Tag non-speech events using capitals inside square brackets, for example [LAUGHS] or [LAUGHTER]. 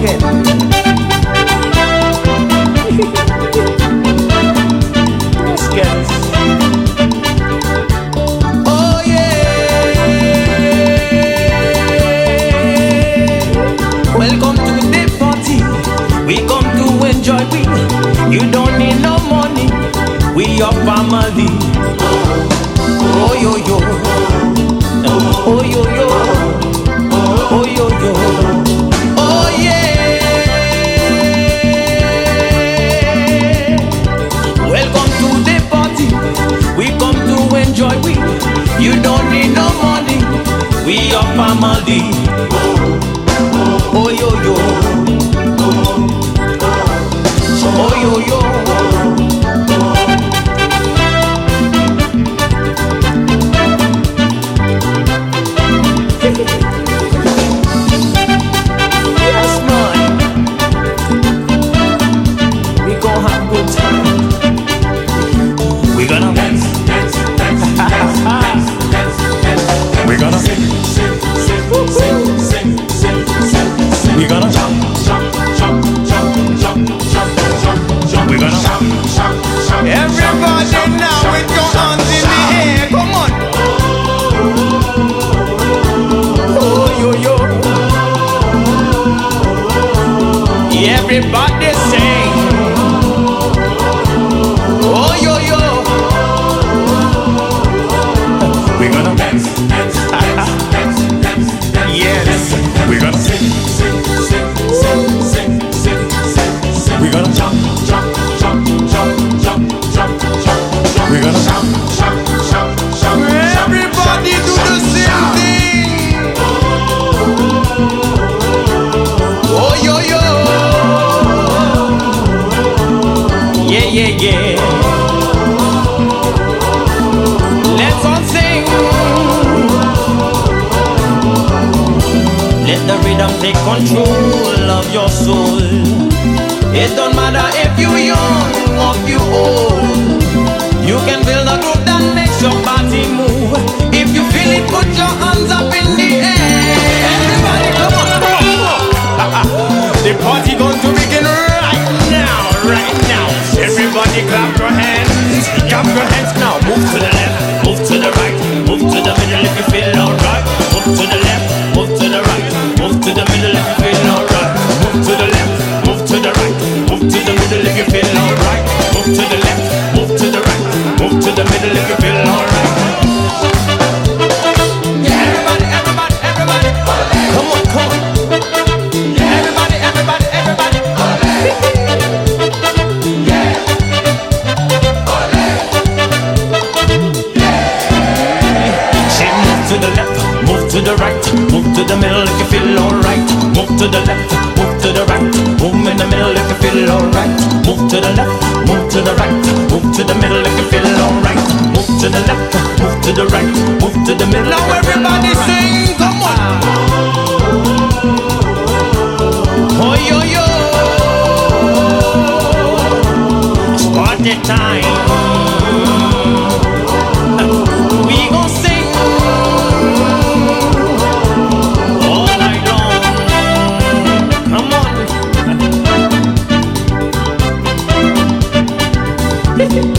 Ken Miskens [LAUGHS] Oh yeah. Welcome to the party. We come to enjoy we. You don't need no money. We your family. Oh yo yo. We are family. Oh yo yo. Oh yo yo. Yes, man. We gon' have good time. Everybody sing. Oh yo yo. We gonna dance, dance, dance, dance, dance, dance. Yes. We gonna sing, sing, sing, sing, sing, sing, sing, sing. We gonna jump, jump, jump, jump, jump, jump, jump, jump. We gonna jump, take control of your soul. It don't matter if you young or if you old. You can feel the groove that makes your body move. If you feel it, put your hands up in the air. Everybody, come on, come [LAUGHS] on. the party going to to the left, move to the right, move to the middle if you feel alright. Move to the left, move to the right, move in the middle if you feel alright. Move to the left, move to the right, move to the middle if you feel alright. Move to the left, move to the right, move to the middle. Now everybody sing, come on. Oh yo yo, it's party time. Mwen